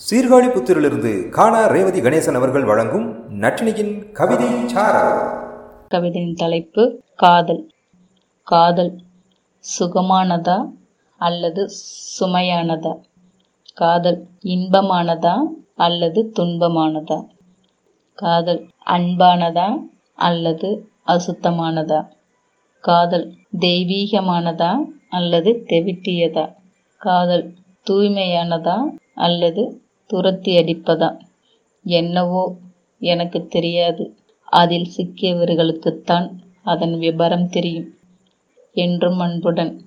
சீர்காழி புத்திரிலிருந்து காணா ரேவதி கணேசன் அவர்கள் வழங்கும் நட்டினியின் கவிதை கவிதையின் தலைப்பு காதல். காதல் சுகமானதா அல்லது சுமையானதா? காதல் இன்பமானதா அல்லது துன்பமானதா? காதல் அன்பானதா அல்லது அசுத்தமானதா? காதல் தெய்வீகமானதா அல்லது தெவிட்டியதா? காதல் தூய்மையானதா அல்லது துரத்தி அடிப்பதா என்னவோ எனக்கு தெரியாது. அதில் சிக்கியவர்களுக்குத்தான் அதன் விபரம் தெரியும். என்றும் அன்புடன்